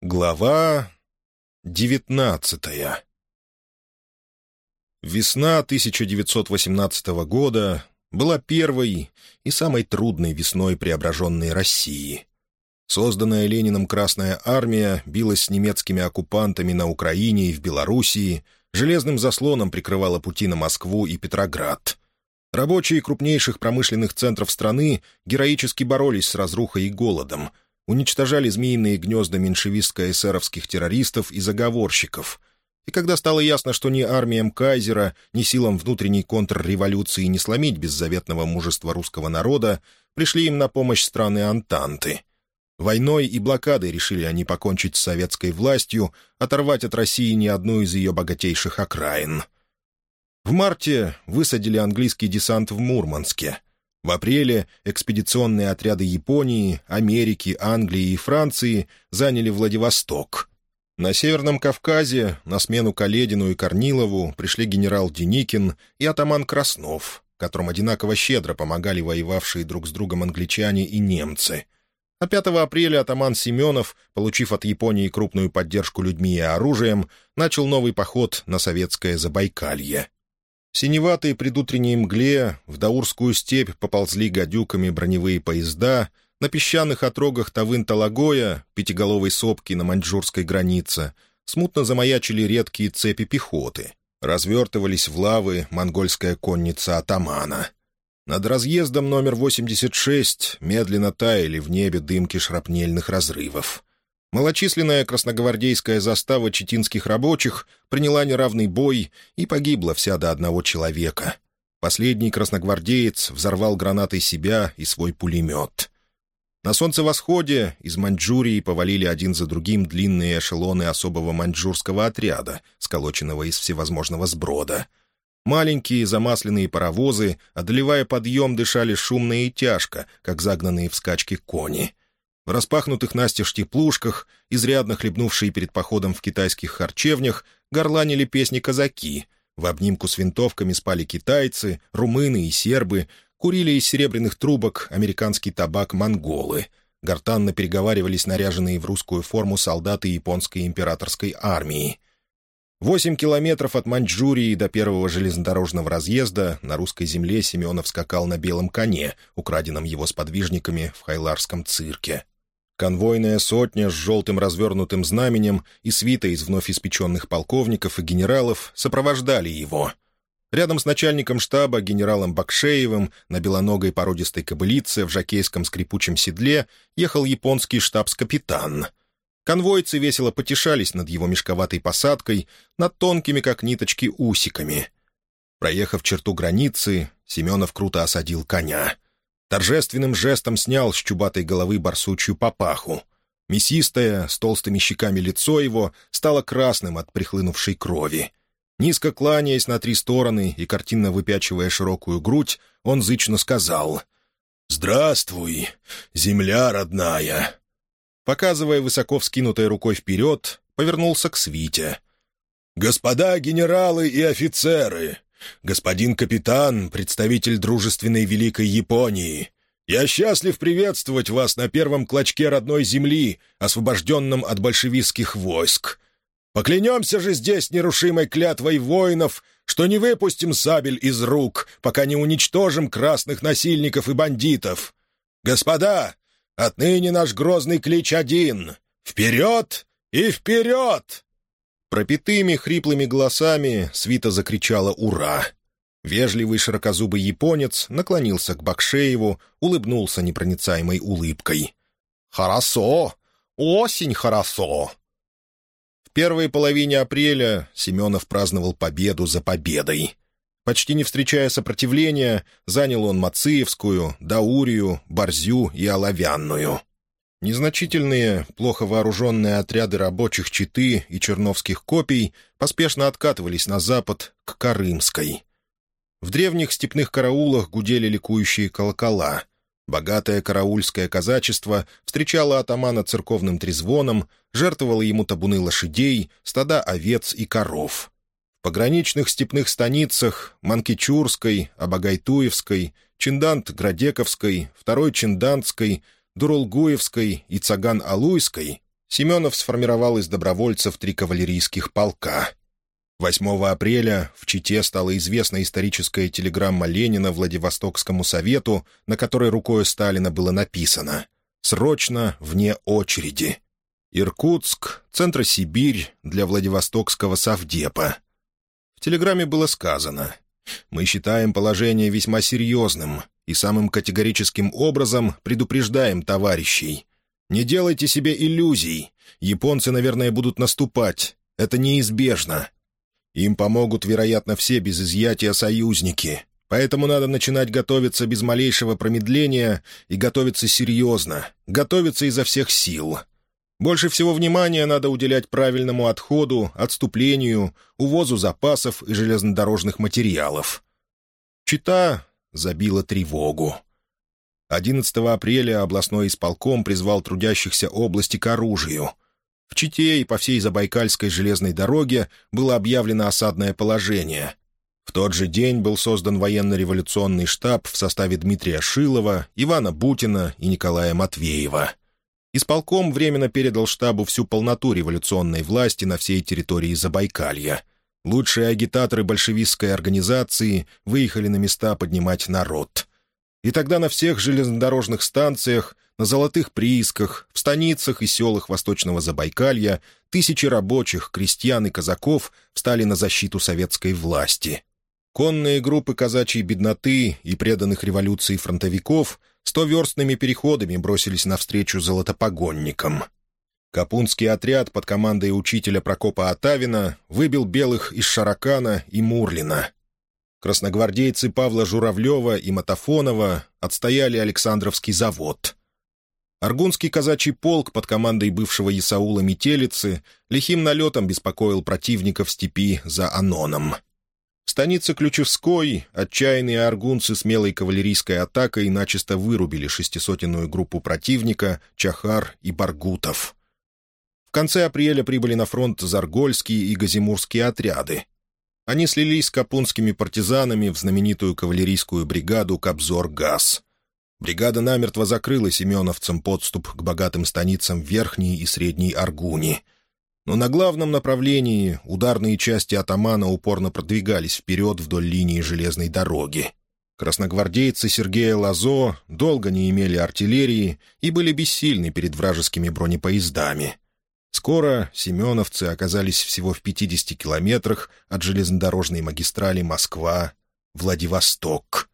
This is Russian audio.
Глава девятнадцатая Весна 1918 года была первой и самой трудной весной преображенной России. Созданная Лениным Красная Армия билась с немецкими оккупантами на Украине и в Белоруссии, железным заслоном прикрывала пути на Москву и Петроград. Рабочие крупнейших промышленных центров страны героически боролись с разрухой и голодом, уничтожали змеиные гнезда меньшевистско-эсеровских террористов и заговорщиков. И когда стало ясно, что ни армиям Кайзера, ни силам внутренней контрреволюции не сломить беззаветного мужества русского народа, пришли им на помощь страны Антанты — Войной и блокадой решили они покончить с советской властью, оторвать от России не одну из ее богатейших окраин. В марте высадили английский десант в Мурманске. В апреле экспедиционные отряды Японии, Америки, Англии и Франции заняли Владивосток. На Северном Кавказе на смену Каледину и Корнилову пришли генерал Деникин и атаман Краснов, которым одинаково щедро помогали воевавшие друг с другом англичане и немцы — а 5 апреля атаман Семенов, получив от Японии крупную поддержку людьми и оружием, начал новый поход на советское Забайкалье. Синеватые предутренней мгле в Даурскую степь поползли гадюками броневые поезда, на песчаных отрогах Тавын-Талагоя, пятиголовой сопки на маньчжурской границе, смутно замаячили редкие цепи пехоты. Развертывались в лавы монгольская конница атамана — над разъездом номер 86 медленно таяли в небе дымки шрапнельных разрывов. Малочисленная красногвардейская застава читинских рабочих приняла неравный бой и погибла вся до одного человека. Последний красногвардеец взорвал гранатой себя и свой пулемет. На солнцевосходе из Маньчжурии повалили один за другим длинные эшелоны особого маньчжурского отряда, сколоченного из всевозможного сброда — Маленькие замасленные паровозы, одолевая подъем, дышали шумно и тяжко, как загнанные в скачки кони. В распахнутых настежь теплушках, изрядно хлебнувшие перед походом в китайских харчевнях, горланили песни казаки. В обнимку с винтовками спали китайцы, румыны и сербы, курили из серебряных трубок американский табак монголы. Гортанно переговаривались наряженные в русскую форму солдаты японской императорской армии — Восемь километров от Маньчжурии до первого железнодорожного разъезда на русской земле Семенов скакал на белом коне, украденном его сподвижниками в Хайларском цирке. Конвойная сотня с желтым развернутым знаменем и свита из вновь испеченных полковников и генералов сопровождали его. Рядом с начальником штаба, генералом Бакшеевым, на белоногой породистой кобылице в жакейском скрипучем седле ехал японский штабс-капитан — Конвойцы весело потешались над его мешковатой посадкой, над тонкими, как ниточки, усиками. Проехав черту границы, Семенов круто осадил коня. Торжественным жестом снял с чубатой головы барсучью папаху. Мясистое, с толстыми щеками лицо его стало красным от прихлынувшей крови. Низко кланяясь на три стороны и картинно выпячивая широкую грудь, он зычно сказал «Здравствуй, земля родная!» показывая высоко вскинутой рукой вперед, повернулся к свите. «Господа генералы и офицеры! Господин капитан, представитель дружественной Великой Японии! Я счастлив приветствовать вас на первом клочке родной земли, освобожденном от большевистских войск. Поклянемся же здесь нерушимой клятвой воинов, что не выпустим сабель из рук, пока не уничтожим красных насильников и бандитов. Господа, Отныне наш грозный клич один — вперед и вперед!» Пропитыми хриплыми голосами свита закричала «Ура!». Вежливый широкозубый японец наклонился к Бакшееву, улыбнулся непроницаемой улыбкой. «Хорошо! Осень хорошо!» В первой половине апреля Семенов праздновал победу за победой. Почти не встречая сопротивления, занял он Мациевскую, Даурию, Борзю и Оловянную. Незначительные, плохо вооруженные отряды рабочих Читы и черновских копий поспешно откатывались на запад, к Карымской. В древних степных караулах гудели ликующие колокола. Богатое караульское казачество встречало атамана церковным трезвоном, жертвовало ему табуны лошадей, стада овец и коров — пограничных степных станицах Манкичурской, Абагайтуевской, Чиндант-Градековской, Второй Чиндантской, Дурулгуевской и Цаган-Алуйской Семенов сформировал из добровольцев три кавалерийских полка. 8 апреля в Чите стала известна историческая телеграмма Ленина Владивостокскому совету, на которой рукой Сталина было написано «Срочно, вне очереди». Иркутск, Центросибирь для Владивостокского совдепа. В телеграмме было сказано «Мы считаем положение весьма серьезным и самым категорическим образом предупреждаем товарищей. Не делайте себе иллюзий. Японцы, наверное, будут наступать. Это неизбежно. Им помогут, вероятно, все без изъятия союзники. Поэтому надо начинать готовиться без малейшего промедления и готовиться серьезно, готовиться изо всех сил. Больше всего внимания надо уделять правильному отходу, отступлению, увозу запасов и железнодорожных материалов. Чита забила тревогу. 11 апреля областной исполком призвал трудящихся области к оружию. В Чите и по всей Забайкальской железной дороге было объявлено осадное положение. В тот же день был создан военно-революционный штаб в составе Дмитрия Шилова, Ивана Бутина и Николая Матвеева. Исполком временно передал штабу всю полноту революционной власти на всей территории Забайкалья. Лучшие агитаторы большевистской организации выехали на места поднимать народ. И тогда на всех железнодорожных станциях, на золотых приисках, в станицах и селах Восточного Забайкалья тысячи рабочих, крестьян и казаков встали на защиту советской власти. Конные группы казачьей бедноты и преданных революции фронтовиков стоверстными переходами бросились навстречу золотопогонникам. Капунский отряд под командой учителя Прокопа Атавина выбил белых из Шаракана и Мурлина. Красногвардейцы Павла Журавлева и Матафонова отстояли Александровский завод. Аргунский казачий полк под командой бывшего Исаула Метелицы лихим налетом беспокоил противника в степи за Аноном. В станице Ключевской отчаянные аргунцы смелой кавалерийской атакой начисто вырубили шестисотенную группу противника, Чахар и Баргутов. В конце апреля прибыли на фронт Заргольские и Газимурские отряды, они слились с капунскими партизанами в знаменитую кавалерийскую бригаду «Кобзор-Газ». Бригада намертво закрыла семеновцам подступ к богатым станицам Верхней и Средней Аргуни. Но на главном направлении ударные части атамана упорно продвигались вперед вдоль линии железной дороги. Красногвардейцы Сергея Лазо долго не имели артиллерии и были бессильны перед вражескими бронепоездами — Скоро семеновцы оказались всего в 50 километрах от железнодорожной магистрали Москва-Владивосток.